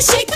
shake